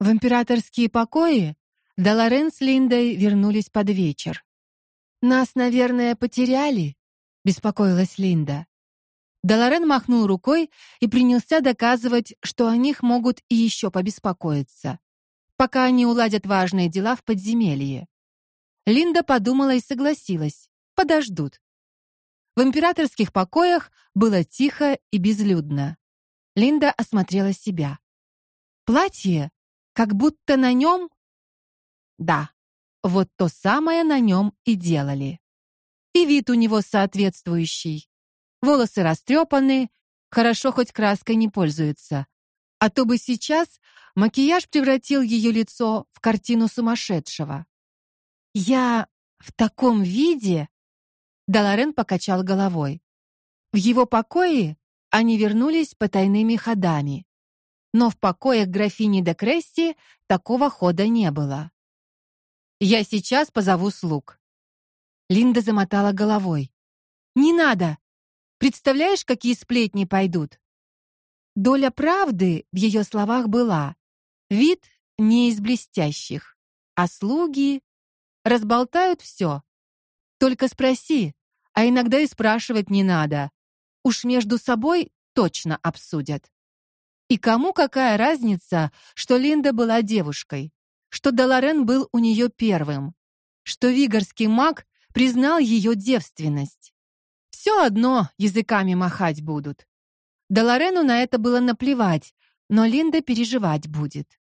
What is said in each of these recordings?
В императорские покои Долорен с Линдой вернулись под вечер. Нас, наверное, потеряли, беспокоилась Линда. Долорен махнул рукой и принялся доказывать, что о них могут и еще побеспокоиться, пока они уладят важные дела в подземелье. Линда подумала и согласилась. Подождут. В императорских покоях было тихо и безлюдно. Линда осмотрела себя. Платье, как будто на нем да, вот то самое на нем и делали. И вид у него соответствующий. Волосы растрепаны, хорошо хоть краской не пользуется. А то бы сейчас макияж превратил ее лицо в картину сумасшедшего. Я в таком виде, Даларен покачал головой. В его покое они вернулись потайными ходами. Но в покоях графини де Кресси такого хода не было. Я сейчас позову слуг. Линда замотала головой. Не надо. Представляешь, какие сплетни пойдут? Доля правды в ее словах была. Вид не из блестящих, а слуги разболтают все. Только спроси, а иногда и спрашивать не надо. Уж между собой точно обсудят. И кому какая разница, что Линда была девушкой? что Даларен был у нее первым, что вигарский маг признал ее девственность. Все одно языками махать будут. Даларену на это было наплевать, но Линда переживать будет.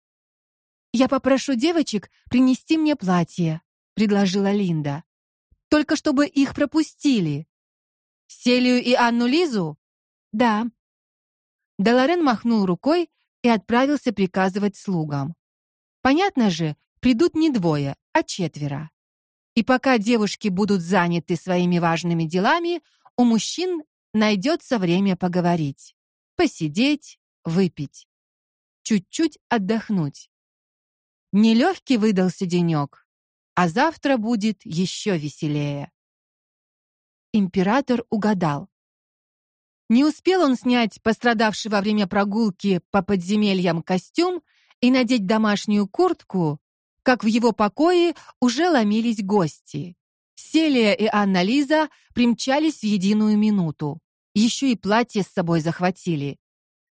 Я попрошу девочек принести мне платье, предложила Линда. Только чтобы их пропустили. Селию и Анну Лизу? Да. Даларен махнул рукой и отправился приказывать слугам. Понятно же, придут не двое, а четверо. И пока девушки будут заняты своими важными делами, у мужчин найдется время поговорить, посидеть, выпить, чуть-чуть отдохнуть. Нелегкий выдался денек, а завтра будет еще веселее. Император угадал. Не успел он снять пострадавший во время прогулки по подземельям костюм и надеть домашнюю куртку, как в его покое уже ломились гости. Селия и Анна Лиза примчались в единую минуту. Еще и платье с собой захватили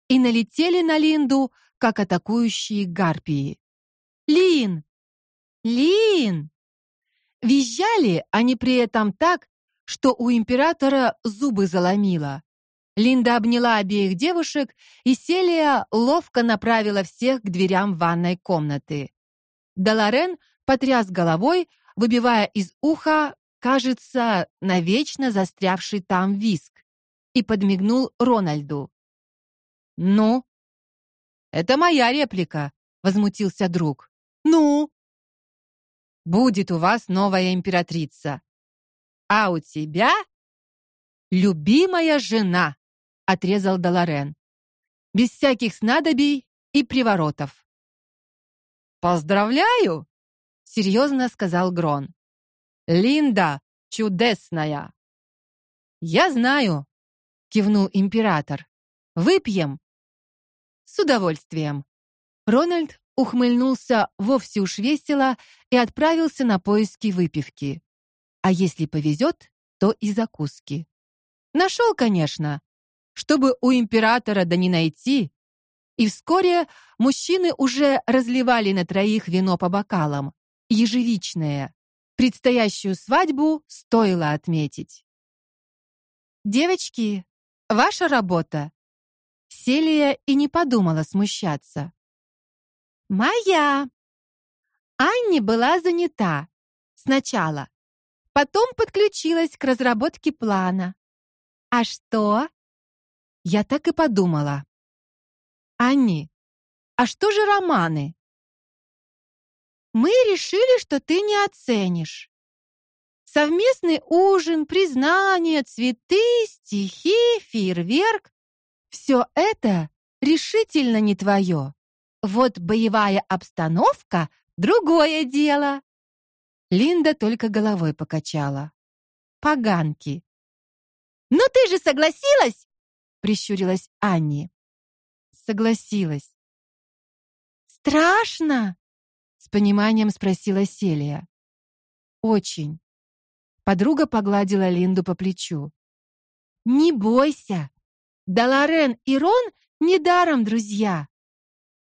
и налетели на Линду, как атакующие гарпии. Лин! Лин! Визжали они при этом так, что у императора зубы заломило. Линда обняла обеих девушек, и Селия ловко направила всех к дверям ванной комнаты. Даларен потряс головой, выбивая из уха, кажется, навечно застрявший там виск, и подмигнул Рональду. "Ну, это моя реплика", возмутился друг. "Ну, будет у вас новая императрица. А у тебя любимая жена" отрезал Даларен. Без всяких снадобий и приворотов. Поздравляю, серьезно сказал Грон. Линда чудесная. Я знаю, кивнул император. Выпьем. С удовольствием. Рональд ухмыльнулся вовсе уж весело и отправился на поиски выпивки. А если повезет, то и закуски. Нашел, конечно, чтобы у императора да не найти. И вскоре мужчины уже разливали на троих вино по бокалам, ежевичное. Предстоящую свадьбу стоило отметить. Девочки, ваша работа. Селия и не подумала смущаться. Моя. Анни была занята сначала, потом подключилась к разработке плана. А что? Я так и подумала. Анни, а что же романы? Мы решили, что ты не оценишь. Совместный ужин, признание, цветы, стихи, фейерверк все это решительно не твое. Вот боевая обстановка другое дело. Линда только головой покачала. Поганки. Но ты же согласилась? Прищурилась Анни. Согласилась. Страшно? С пониманием спросила Селия. Очень. Подруга погладила Линду по плечу. Не бойся. Даларен и Рон недаром друзья.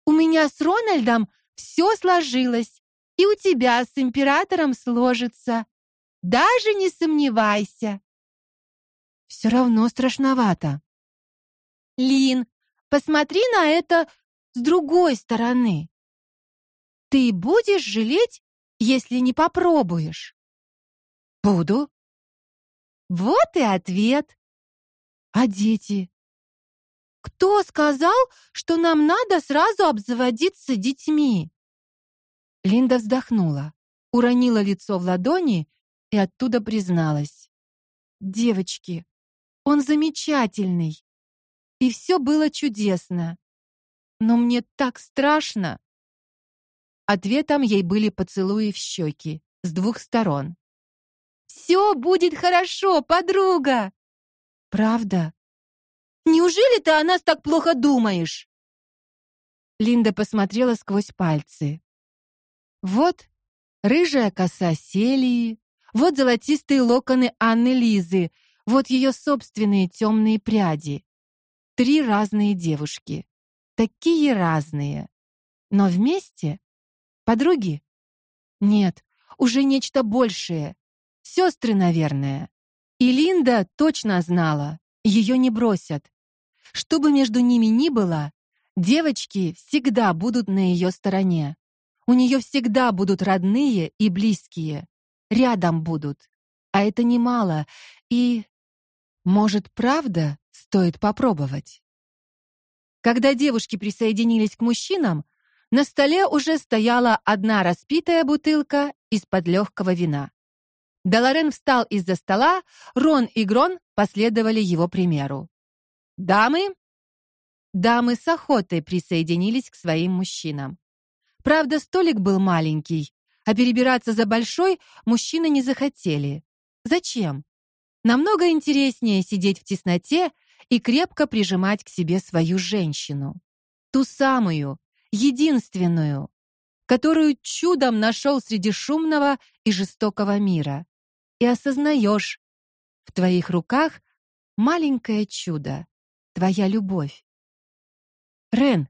У меня с Рональдом все сложилось, и у тебя с императором сложится. Даже не сомневайся. Все равно страшновато. Лин, посмотри на это с другой стороны. Ты будешь жалеть, если не попробуешь? Буду. Вот и ответ. А дети? Кто сказал, что нам надо сразу обзаводиться детьми? Линда вздохнула, уронила лицо в ладони и оттуда призналась: "Девочки, он замечательный. И все было чудесно. Но мне так страшно". Ответом ей были поцелуи в щеки с двух сторон. «Все будет хорошо, подруга. Правда? Неужели ты о нас так плохо думаешь? Линда посмотрела сквозь пальцы. Вот рыжая коса Селии, вот золотистые локоны Анны Лизы, вот ее собственные темные пряди. Три разные девушки, такие разные, но вместе Подруги? Нет, уже нечто большее. Сестры, наверное. И Линда точно знала, ее не бросят. Что бы между ними ни было, девочки всегда будут на ее стороне. У нее всегда будут родные и близкие. Рядом будут. А это немало. И может, правда, стоит попробовать. Когда девушки присоединились к мужчинам, на столе уже стояла одна распитая бутылка из-под легкого вина. Даларен встал из-за стола, Рон и Грон последовали его примеру. Дамы, дамы с охотой присоединились к своим мужчинам. Правда, столик был маленький, а перебираться за большой мужчины не захотели. Зачем? Намного интереснее сидеть в тесноте и крепко прижимать к себе свою женщину. Ту самую, единственную, которую чудом нашел среди шумного и жестокого мира. И осознаешь, в твоих руках маленькое чудо, твоя любовь. Рен,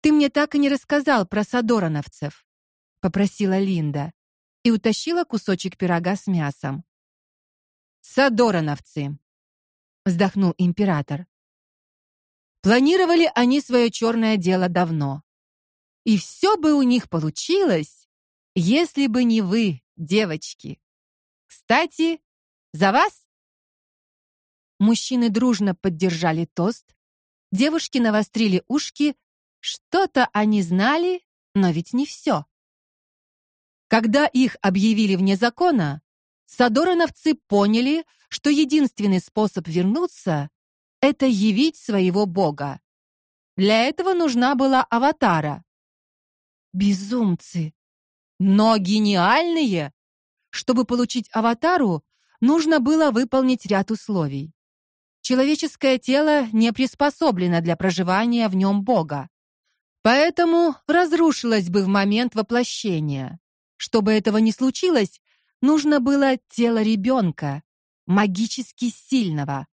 ты мне так и не рассказал про садорановцев, попросила Линда и утащила кусочек пирога с мясом. Садорановцы, вздохнул император. Планировали они свое черное дело давно. И все бы у них получилось, если бы не вы, девочки. Кстати, за вас. Мужчины дружно поддержали тост. Девушки навострили ушки. Что-то они знали, но ведь не все. Когда их объявили вне закона, садорановцы поняли, что единственный способ вернуться это явить своего бога. Для этого нужна была аватара, Безумцы. Но гениальные. Чтобы получить аватару, нужно было выполнить ряд условий. Человеческое тело не приспособлено для проживания в нем Бога. Поэтому разрушилось бы в момент воплощения. Чтобы этого не случилось, нужно было тело ребенка, магически сильного,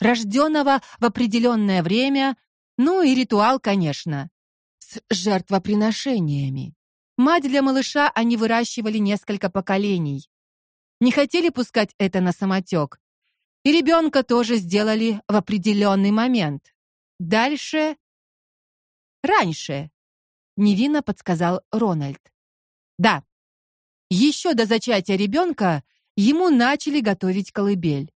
рожденного в определенное время, ну и ритуал, конечно с жертвоприношениями. Мать для малыша они выращивали несколько поколений. Не хотели пускать это на самотек. И ребенка тоже сделали в определенный момент. Дальше раньше, невинно подсказал Рональд. Да. Еще до зачатия ребенка ему начали готовить колыбель.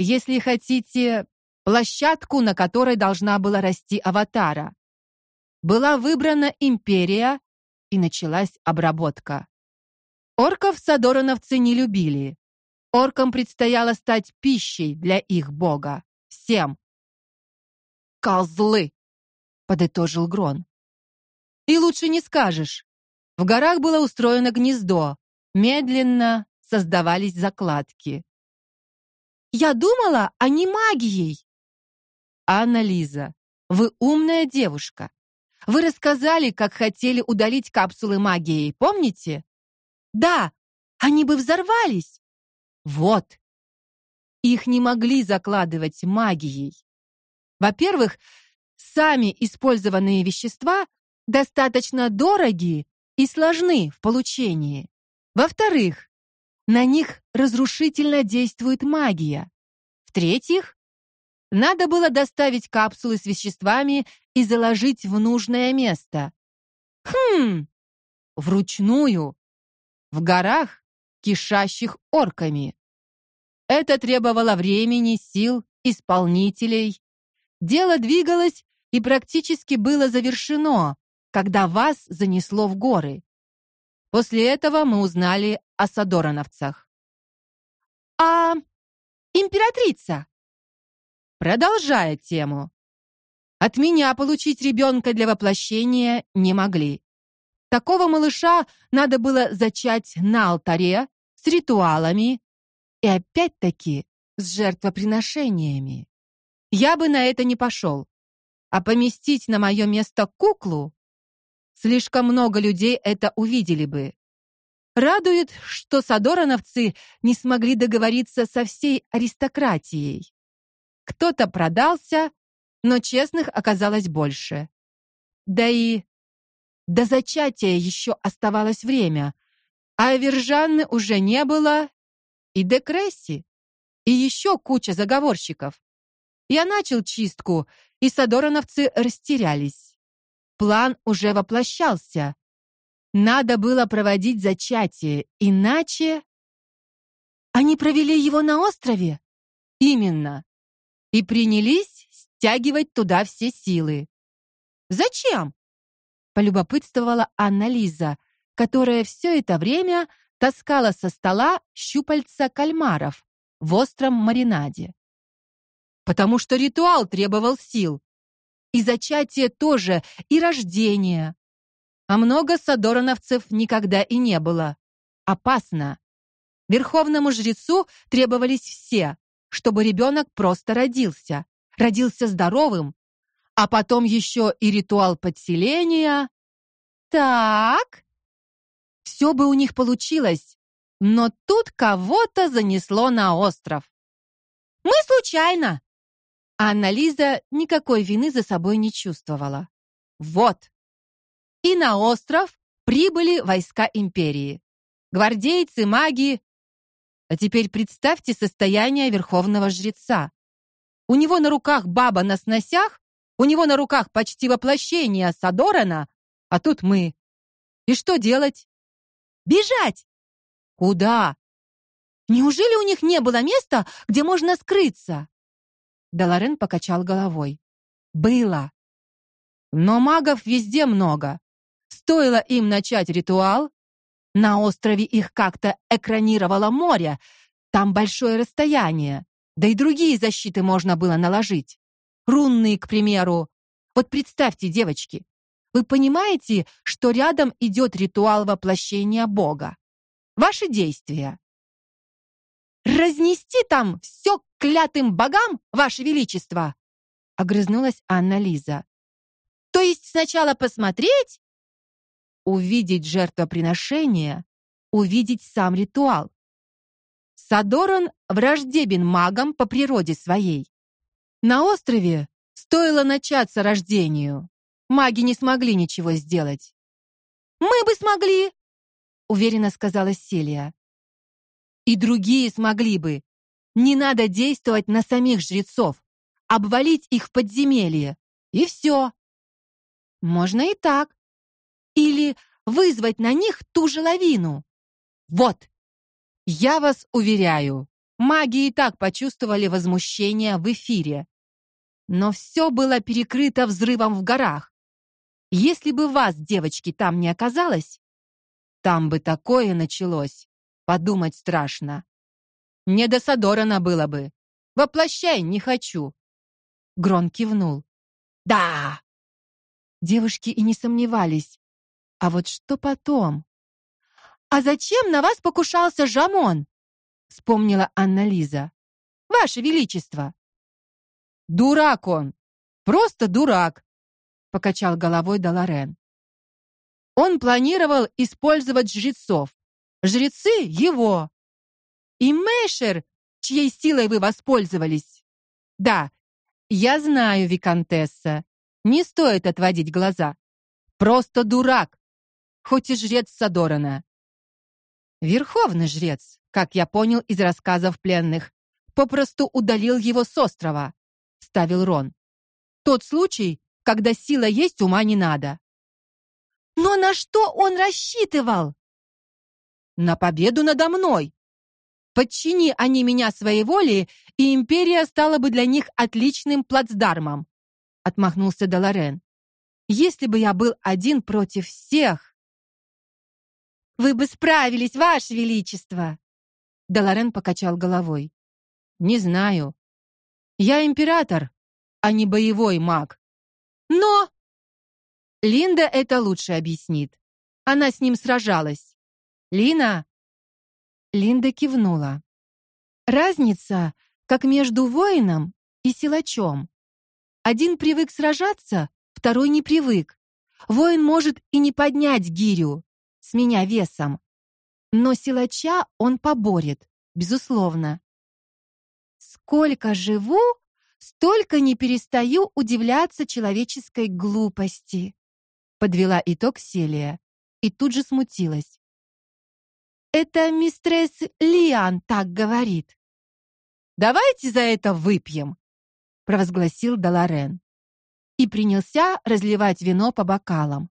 Если хотите, площадку, на которой должна была расти аватара была выбрана империя и началась обработка. Орков садорановцы не любили. Оркам предстояло стать пищей для их бога. Всем. Козлы, подытожил Грон. И лучше не скажешь. В горах было устроено гнездо. Медленно создавались закладки. Я думала, они магией. Анна Лиза, вы умная девушка. Вы рассказали, как хотели удалить капсулы магией, помните? Да, они бы взорвались. Вот. Их не могли закладывать магией. Во-первых, сами использованные вещества достаточно дороги и сложны в получении. Во-вторых, на них разрушительно действует магия. В-третьих, надо было доставить капсулы с веществами и заложить в нужное место. Хм. Вручную. В горах, кишащих орками. Это требовало времени, сил, исполнителей. Дело двигалось и практически было завершено, когда вас занесло в горы. После этого мы узнали о садорановцах. А императрица продолжая тему. От меня получить ребенка для воплощения не могли. Такого малыша надо было зачать на алтаре с ритуалами и опять-таки с жертвоприношениями. Я бы на это не пошел. А поместить на мое место куклу слишком много людей это увидели бы. Радует, что садорановцы не смогли договориться со всей аристократией. Кто-то продался, но честных оказалось больше. Да и до зачатия еще оставалось время, а Вержанны уже не было, и Декресси, и еще куча заговорщиков. Я начал чистку, и садорановцы растерялись. План уже воплощался. Надо было проводить зачатие, иначе они провели его на острове. Именно и принялись стягивать туда все силы. Зачем? полюбопытствовала Анна Лиза, которая все это время таскала со стола щупальца кальмаров в остром маринаде. Потому что ритуал требовал сил. И зачатие тоже, и рождение. А много садорановцев никогда и не было. Опасно. Верховному жрецу требовались все, чтобы ребенок просто родился, родился здоровым, а потом еще и ритуал подселения. Так. Все бы у них получилось, но тут кого-то занесло на остров. Мы случайно. Анна Лиза никакой вины за собой не чувствовала. Вот. И на остров прибыли войска империи. Гвардейцы, маги, а теперь представьте состояние верховного жреца. У него на руках баба на сносях, у него на руках почти воплощение Садорана, а тут мы. И что делать? Бежать. Куда? Неужели у них не было места, где можно скрыться? Даларен покачал головой. Было. Но магов везде много. Стоило им начать ритуал, на острове их как-то экранировало море. Там большое расстояние. Да и другие защиты можно было наложить. Рунные, к примеру. Вот представьте, девочки, вы понимаете, что рядом идет ритуал воплощения Бога? Ваши действия. Разнести там все клятым богам, ваше величество, огрызнулась Анна Лиза. То есть сначала посмотреть, увидеть жертвоприношение, увидеть сам ритуал. Садоран враждебен магам по природе своей. На острове стоило начаться рождению. Маги не смогли ничего сделать. Мы бы смогли, уверенно сказала Селия. И другие смогли бы. Не надо действовать на самих жрецов, обвалить их в подземелье, и все. Можно и так, или вызвать на них ту же лавину. Вот. Я вас уверяю, маги и так почувствовали возмущение в эфире. Но все было перекрыто взрывом в горах. Если бы вас, девочки, там не оказалось, там бы такое началось. Подумать страшно. Не до Садорана было бы. Воплощай не хочу. Грон кивнул. Да. Девушки и не сомневались. А вот что потом? А зачем на вас покушался Жамон? вспомнила Анна Лиза. Ваше величество. Дурак он. Просто дурак. покачал головой Даларен. Он планировал использовать жрецов. Жрецы его. И Мэшер, чьей силой вы воспользовались. Да, я знаю, виконтесса. Не стоит отводить глаза. Просто дурак. Хоть и жрец Садорана. Верховный жрец, как я понял из рассказов пленных, попросту удалил его с острова, ставил Рон. Тот случай, когда сила есть, ума не надо. Но на что он рассчитывал? На победу надо мной. Подчини они меня своей воле, и империя стала бы для них отличным плацдармом, отмахнулся Даларен. Если бы я был один против всех, вы бы справились, ваше величество. Даларен покачал головой. Не знаю. Я император, а не боевой маг. Но Линда это лучше объяснит. Она с ним сражалась. Лина. Линда кивнула. Разница, как между воином и силачом. Один привык сражаться, второй не привык. Воин может и не поднять гирю с меня весом, но силача он поборет, безусловно. Сколько живу, столько не перестаю удивляться человеческой глупости подвела итог Селия и тут же смутилась. Это мистресс Лиан так говорит. Давайте за это выпьем, провозгласил Даларен и принялся разливать вино по бокалам.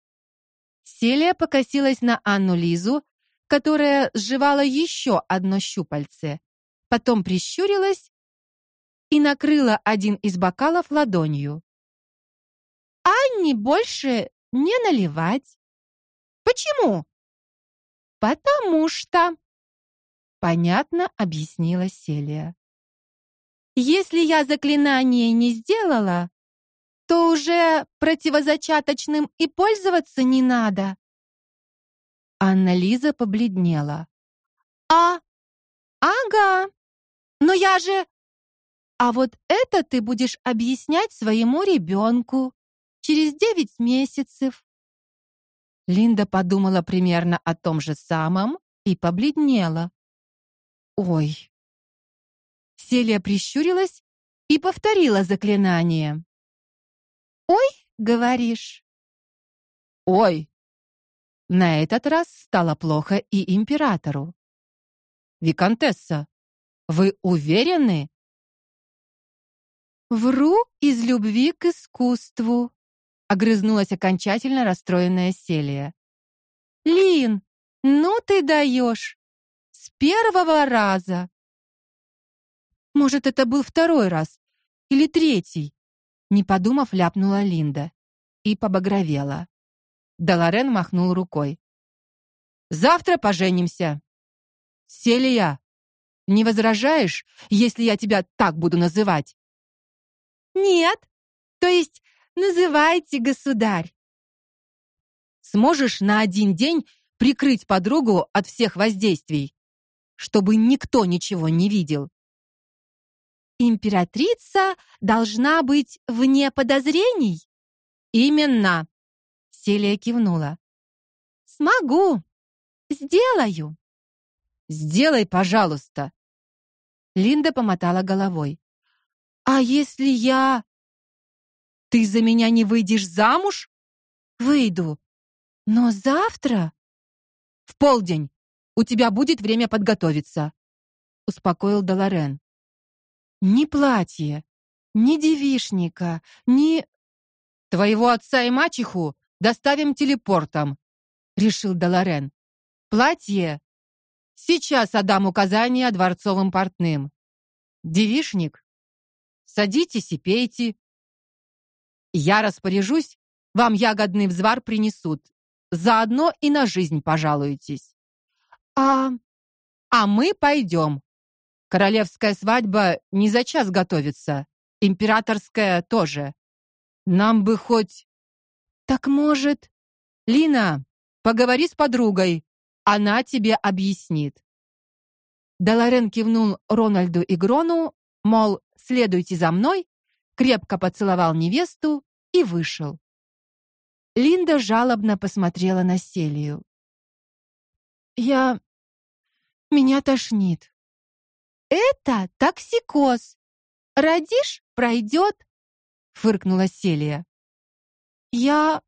Селия покосилась на Анну Лизу, которая сживала еще одно щупальце, потом прищурилась и накрыла один из бокалов ладонью. Анне больше не наливать. Почему? Потому что понятно объяснила Селия. Если я заклинание не сделала, то уже противозачаточным и пользоваться не надо. Анна Лиза побледнела. А Ага. Но я же А вот это ты будешь объяснять своему ребенку через девять месяцев. Линда подумала примерно о том же самом и побледнела. Ой. Селия прищурилась и повторила заклинание. Ой, говоришь? Ой. На этот раз стало плохо и императору. Виконтесса, вы уверены? Вру из любви к искусству, огрызнулась окончательно расстроенная Селия. Лин, ну ты даешь! С первого раза. Может, это был второй раз или третий? Не подумав, ляпнула Линда и побагровела. Даларен махнул рукой. Завтра поженимся. Селия, не возражаешь, если я тебя так буду называть? Нет. То есть Называйте, государь. Сможешь на один день прикрыть подругу от всех воздействий, чтобы никто ничего не видел. Императрица должна быть вне подозрений. Именно. Селия кивнула. Смогу. Сделаю. Сделай, пожалуйста. Линда помотала головой. А если я ты за меня не выйдешь замуж? Выйду. Но завтра в полдень у тебя будет время подготовиться, успокоил Даларен. Ни платье, ни девишника, ни твоего отца и мачеху доставим телепортом, решил Даларен. Платье сейчас отдам указания дворцовым портным. Девишник садитесь и пейте. Я распоряжусь, вам ягодный взвар принесут. Заодно и на жизнь пожалуетесь. А а мы пойдем. Королевская свадьба не за час готовится, императорская тоже. Нам бы хоть Так может, Лина, поговори с подругой, она тебе объяснит. Даларен кивнул Рональду и Грону, мол, следуйте за мной крепко поцеловал невесту и вышел. Линда жалобно посмотрела на Селию. Я меня тошнит. Это токсикоз. Родишь пройдет», — фыркнула Селия. Я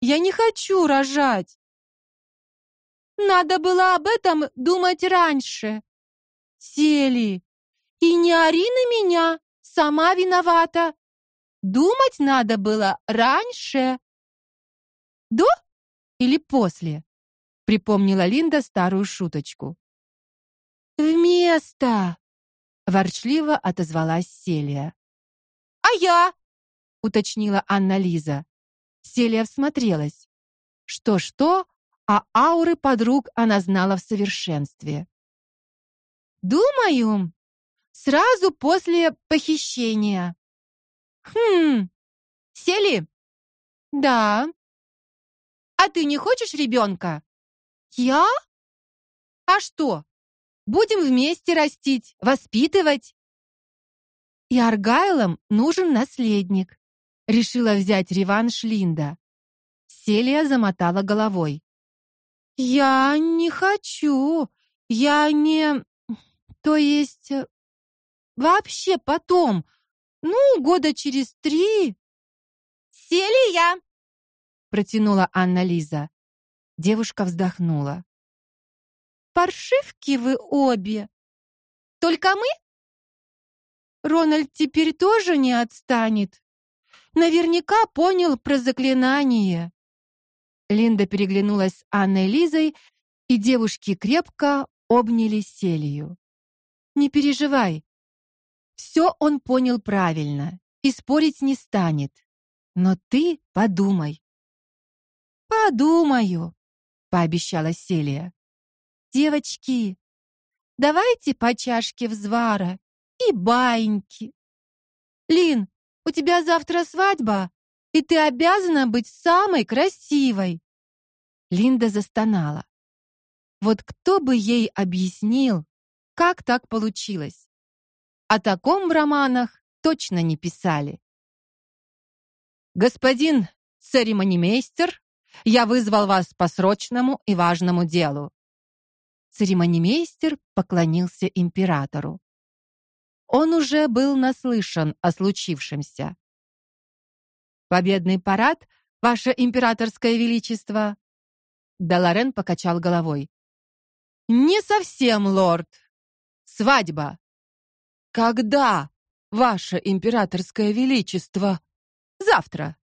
я не хочу рожать. Надо было об этом думать раньше. Сели. И не ори на меня, сама виновата. Думать надо было раньше. До или после? Припомнила Линда старую шуточку. Вместо, ворчливо отозвалась Селия. А я, уточнила Анна Лиза. Селия всмотрелась. Что-что, а ауры подруг она знала в совершенстве. Думаю, сразу после похищения. Хм. Сели? Да. А ты не хочешь ребенка? Я? А что? Будем вместе растить, воспитывать. И Аргайлам нужен наследник. Решила взять реванш Линда. Селия замотала головой. Я не хочу. Я не То есть вообще потом. Ну, года через три. Селия протянула Анна Лиза. Девушка вздохнула. Паршивки вы обе. Только мы? Рональд теперь тоже не отстанет. Наверняка понял про заклинание. Линда переглянулась с Анной Лизой, и девушки крепко обняли Селию. Не переживай. Все он понял правильно и спорить не станет. Но ты подумай. Подумаю, пообещала Селия. Девочки, давайте по чашке взвара и баиньки. Лин, у тебя завтра свадьба, и ты обязана быть самой красивой. Линда застонала. Вот кто бы ей объяснил, как так получилось? О таком в романах точно не писали. Господин церемонимейстер, я вызвал вас по срочному и важному делу. Церемонимейстер поклонился императору. Он уже был наслышан о случившемся. Победный парад, ваше императорское величество. Даларен покачал головой. Не совсем, лорд. Свадьба. Когда, ваше императорское величество? Завтра.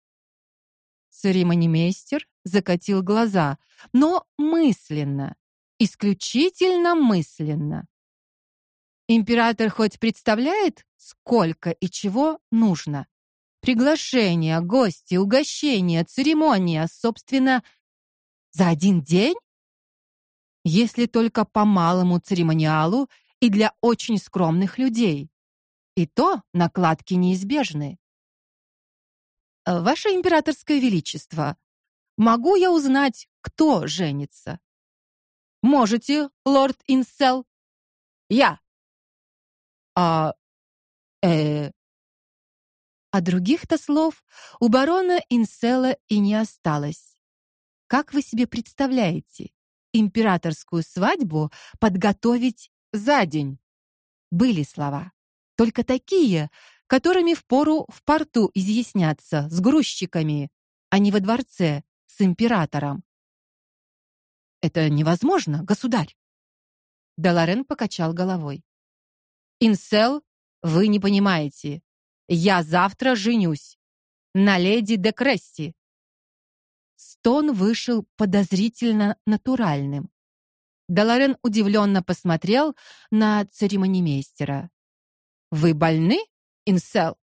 Церемонимейстер закатил глаза, но мысленно, исключительно мысленно. Император хоть представляет, сколько и чего нужно. Приглашения, гости, угощения, церемония, собственно, за один день? Если только по малому церемониалу и для очень скромных людей. И то накладки неизбежны. Ваше императорское величество, могу я узнать, кто женится? Можете, лорд Инсел. Я а... э... А других-то слов у барона Инсела и не осталось. Как вы себе представляете, императорскую свадьбу подготовить за день? Были слова, только такие, которыми впору в порту изъясняться с грузчиками, а не во дворце с императором. Это невозможно, государь. Даларен покачал головой. Инсел, вы не понимаете. Я завтра женюсь на леди де Кресси. Стон вышел подозрительно натуральным. Даларен удивленно посмотрел на церемонимейстера. Вы больны, Инсел?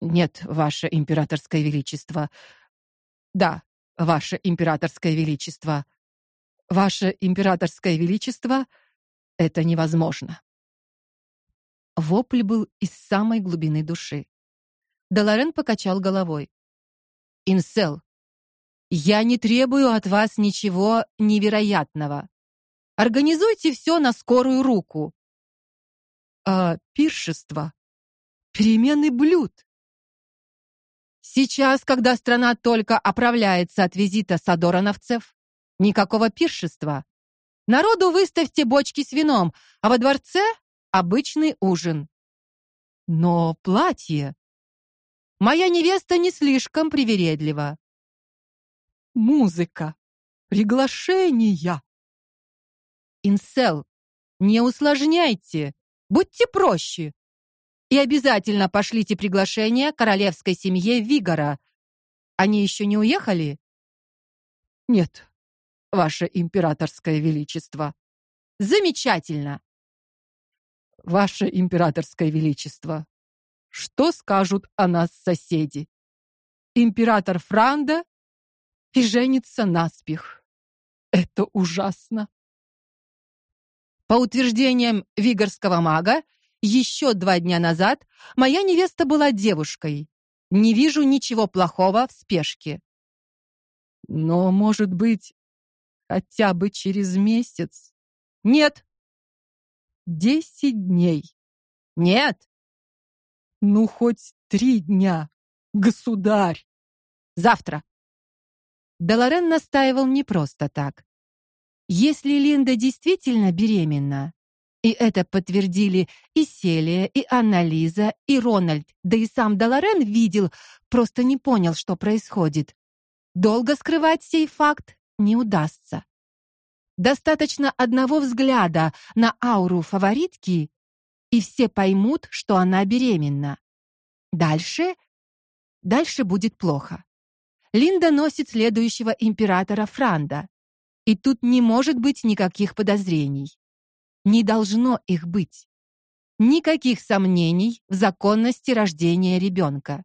Нет, ваше императорское величество. Да, ваше императорское величество. Ваше императорское величество, это невозможно. Вопль был из самой глубины души. Даларен покачал головой. Инсел, я не требую от вас ничего невероятного. Организуйте все на скорую руку. А пиршество, перемены блюд. Сейчас, когда страна только оправляется от визита садороновцев, никакого пиршества. Народу выставьте бочки с вином, а во дворце обычный ужин. Но платье Моя невеста не слишком привередлива. Музыка, приглашения. Инсел, не усложняйте, будьте проще. И обязательно пошлите приглашение королевской семье Вигора. Они еще не уехали? Нет, ваше императорское величество. Замечательно. Ваше императорское величество. Что скажут о нас соседи? Император Франда и женится наспех. Это ужасно. По утверждениям вигорского мага, еще два дня назад моя невеста была девушкой. Не вижу ничего плохого в спешке. Но, может быть, хотя бы через месяц? Нет. Десять дней. Нет. Ну хоть три дня, государь. Завтра. Деларен настаивал не просто так. Если Линда действительно беременна, и это подтвердили и Селия, и Анна-Лиза, и Рональд, да и сам Деларен видел, просто не понял, что происходит. Долго скрывать сей факт не удастся. Достаточно одного взгляда на ауру фаворитки, и все поймут, что она беременна. Дальше дальше будет плохо. Линда носит следующего императора Франда. И тут не может быть никаких подозрений. Не должно их быть. Никаких сомнений в законности рождения ребенка.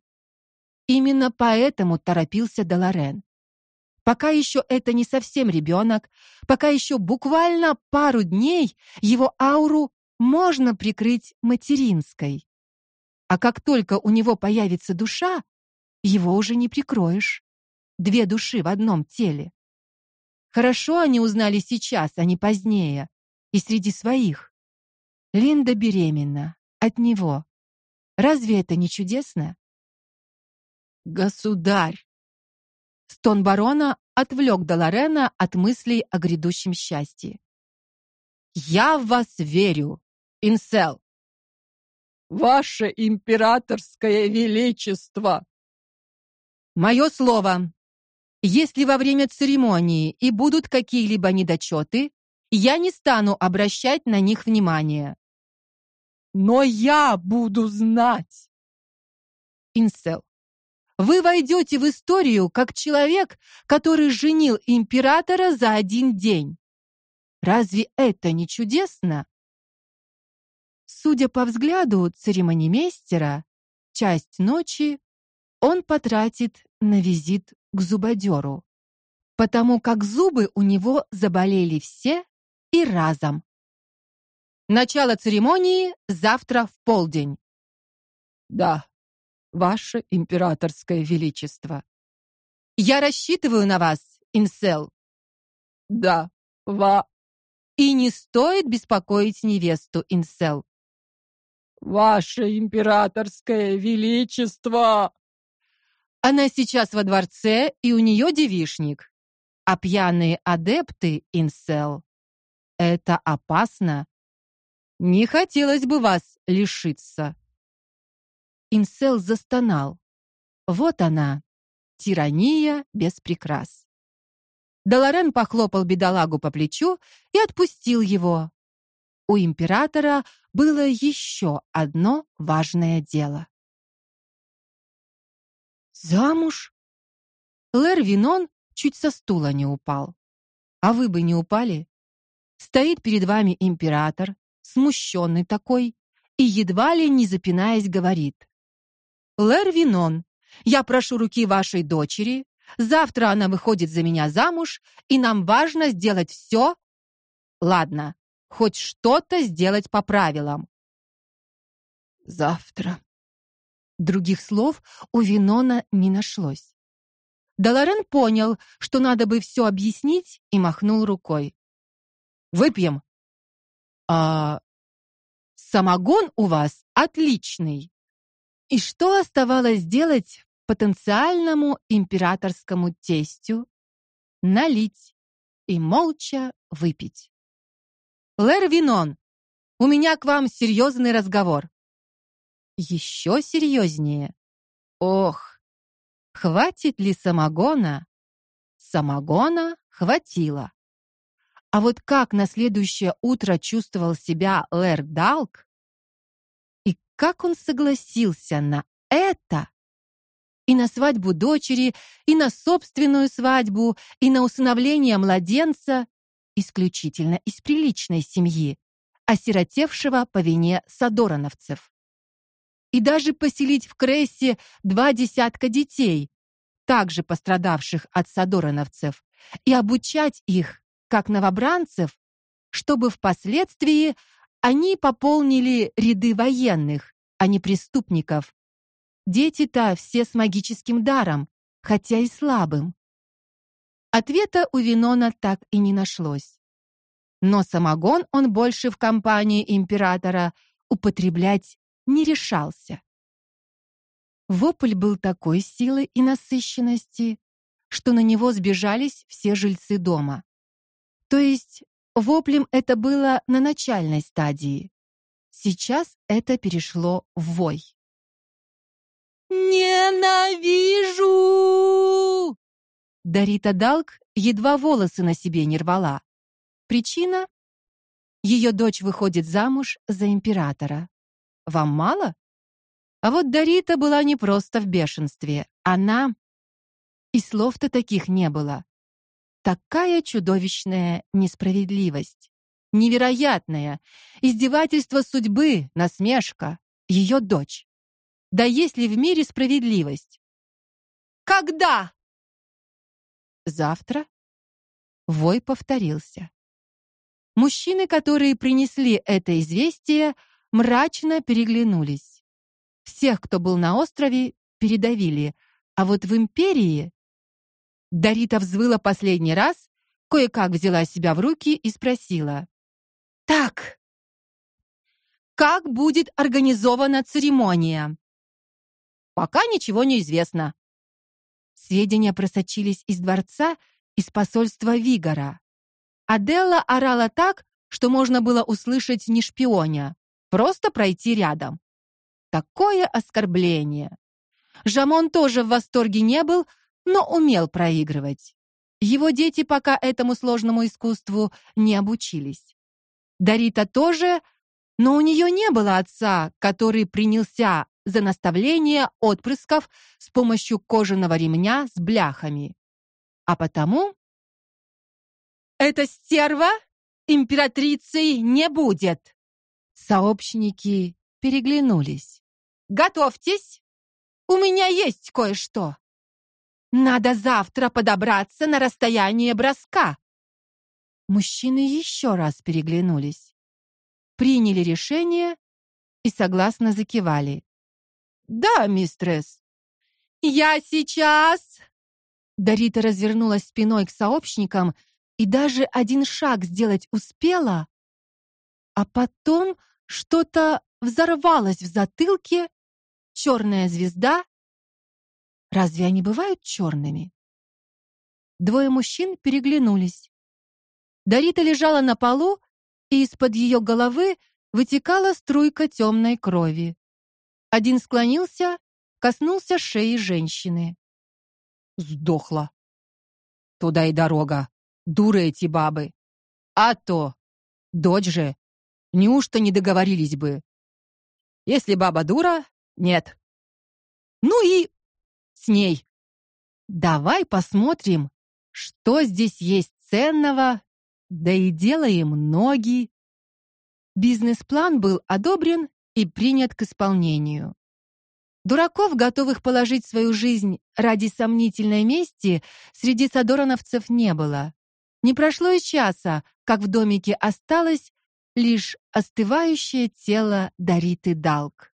Именно поэтому торопился Долорен. Пока еще это не совсем ребенок, пока еще буквально пару дней его ауру можно прикрыть материнской. А как только у него появится душа, его уже не прикроешь. Две души в одном теле. Хорошо они узнали сейчас, а не позднее, и среди своих. Линда беременна от него. Разве это не чудесно? Государь. Стон барона отвлек Долорена от мыслей о грядущем счастье. Я в вас верю, Инсел. Ваше императорское величество. Мое слово. Если во время церемонии и будут какие-либо недочеты, я не стану обращать на них внимания. Но я буду знать. Инсел. Вы войдете в историю как человек, который женил императора за один день. Разве это не чудесно? Судя по взгляду церемонимейстера, часть ночи он потратит на визит к зубодеру, потому как зубы у него заболели все и разом. Начало церемонии завтра в полдень. Да, ваше императорское величество. Я рассчитываю на вас, Инсел. Да, ва. И не стоит беспокоить невесту, Инсел. Ваше императорское величество. Она сейчас во дворце, и у нее девишник. А пьяные адепты инсел это опасно. Не хотелось бы вас лишиться. Инсел застонал. Вот она, тирания без прикрас. Долорен похлопал бедолагу по плечу и отпустил его. У императора было еще одно важное дело. Замуж? Лэр Винон чуть со стула не упал. А вы бы не упали? Стоит перед вами император, смущенный такой, и едва ли не запинаясь говорит: "Лэр Винон, я прошу руки вашей дочери. Завтра она выходит за меня замуж, и нам важно сделать все. Ладно, хоть что-то сделать по правилам. Завтра. Других слов у Винона не нашлось. Даларен понял, что надо бы все объяснить, и махнул рукой. Выпьем. А самогон у вас отличный. И что оставалось делать потенциальному императорскому тестю налить и молча выпить. Лэр Винон, у меня к вам серьезный разговор. Еще серьезнее. Ох, хватит ли самогона? Самогона хватило. А вот как на следующее утро чувствовал себя Лэр Далк? И как он согласился на это? И на свадьбу дочери, и на собственную свадьбу, и на усыновление младенца исключительно из приличной семьи, осиротевшего по вине садороновцев. И даже поселить в Крессе два десятка детей, также пострадавших от садороновцев, и обучать их как новобранцев, чтобы впоследствии они пополнили ряды военных, а не преступников. Дети-то все с магическим даром, хотя и слабым. Ответа у Винона так и не нашлось. Но самогон он больше в компании императора употреблять не решался. Вопль был такой силы и насыщенности, что на него сбежались все жильцы дома. То есть воплем это было на начальной стадии. Сейчас это перешло в вой. Ненавижу! Дарита Далк едва волосы на себе не рвала. Причина ее дочь выходит замуж за императора. Вам мало? А вот Дарита была не просто в бешенстве. Она и слов-то таких не было. Такая чудовищная несправедливость, невероятная издевательство судьбы, насмешка, ее дочь. Да есть ли в мире справедливость? Когда? Завтра. Вой повторился. Мужчины, которые принесли это известие, мрачно переглянулись. Всех, кто был на острове, передавили, а вот в империи Дарита взвыла последний раз, кое-как взяла себя в руки и спросила: "Так, как будет организована церемония?" "Пока ничего не известно." Сведения просочились из дворца, из посольства Вигора. Аделла орала так, что можно было услышать не шпионя, просто пройти рядом. Такое оскорбление. Жамон тоже в восторге не был, но умел проигрывать. Его дети пока этому сложному искусству не обучились. Дарита тоже, но у нее не было отца, который принялся за наставление отпрысков с помощью кожаного ремня с бляхами. А потому эта стерва императрицей не будет. Сообщники переглянулись. Готовьтесь. У меня есть кое-что. Надо завтра подобраться на расстояние броска. Мужчины еще раз переглянулись, приняли решение и согласно закивали. Да, мистресс. Я сейчас. Дарита развернулась спиной к сообщникам и даже один шаг сделать успела, а потом что-то взорвалось в затылке, черная звезда Разве они бывают черными? Двое мужчин переглянулись. Дарита лежала на полу, и из-под ее головы вытекала струйка темной крови. Один склонился, коснулся шеи женщины. Сдохла. Туда и дорога. Дуры эти бабы. А то дочь же. Неужто не договорились бы? Если баба дура, нет. Ну и с ней. Давай посмотрим, что здесь есть ценного, да и делаем ноги. Бизнес-план был одобрен и принят к исполнению. Дураков, готовых положить свою жизнь ради сомнительной мести, среди садороновцев не было. Не прошло и часа, как в домике осталось лишь остывающее тело Дариты Далк.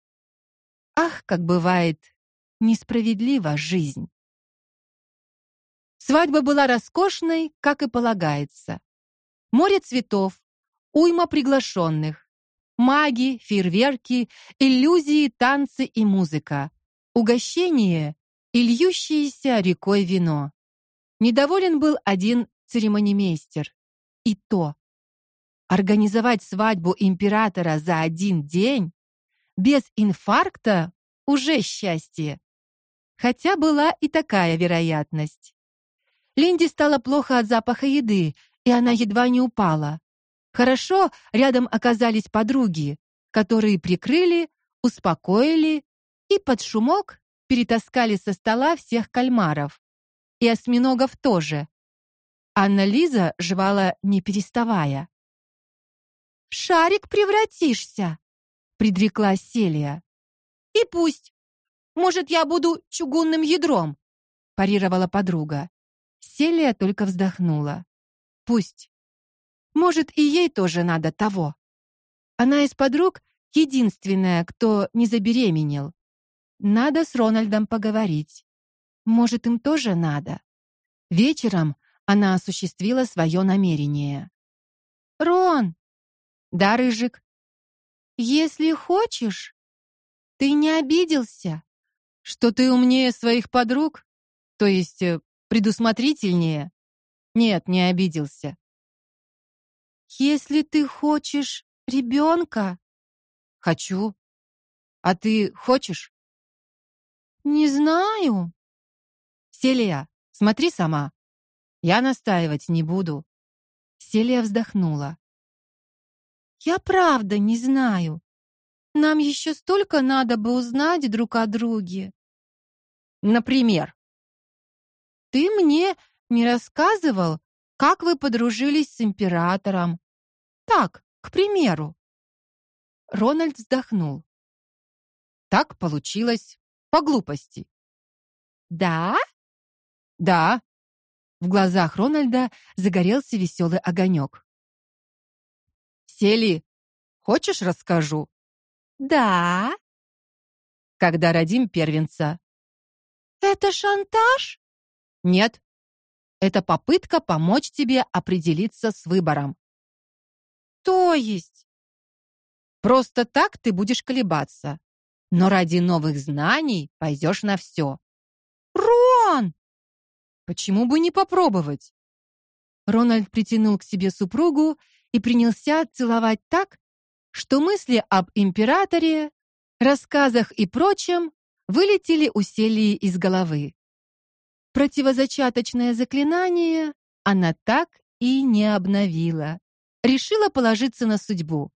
Ах, как бывает несправедлива жизнь. Свадьба была роскошной, как и полагается. Море цветов, уйма приглашенных, маги, фейерверки, иллюзии, танцы и музыка. Угощение и льющееся рекой вино. Недоволен был один церемонимейстер. И то организовать свадьбу императора за один день без инфаркта уже счастье. Хотя была и такая вероятность. Линде стало плохо от запаха еды, и она едва не упала. Хорошо, рядом оказались подруги, которые прикрыли, успокоили и под шумок перетаскали со стола всех кальмаров. И осьминогов тоже. Анна Лиза жевала не переставая. «В шарик превратишься», — предрекла Селия. «И пусть. Может, я буду чугунным ядром», — парировала подруга. Селия только вздохнула. «Пусть. Может, и ей тоже надо того». Она из подруг единственная, кто не забеременел. Надо с Рональдом поговорить. Может, им тоже надо. Вечером она осуществила свое намерение. Рон, да, рыжик. Если хочешь, ты не обиделся, что ты умнее своих подруг, то есть э, предусмотрительнее? Нет, не обиделся. Если ты хочешь ребенка, хочу. А ты хочешь? Не знаю. Селия, смотри сама. Я настаивать не буду. Селия вздохнула. Я правда не знаю. Нам еще столько надо бы узнать друг о друге. Например, ты мне не рассказывал, как вы подружились с императором. Так, к примеру. Рональд вздохнул. Так получилось по глупости. Да? Да. В глазах Рональда загорелся веселый огонек. Сели. Хочешь, расскажу? Да. Когда родим первенца. Это шантаж? Нет. Это попытка помочь тебе определиться с выбором. То есть просто так ты будешь колебаться, но ради новых знаний пойдешь на все. Рон, почему бы не попробовать? Рональд притянул к себе супругу и принялся целовать так, что мысли об императоре, рассказах и прочем вылетели у из головы. Противозачаточное заклинание она так и не обновила. Решила положиться на судьбу.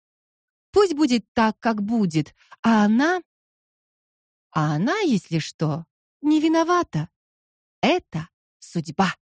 Пусть будет так, как будет, а она А она, если что, не виновата. Это судьба.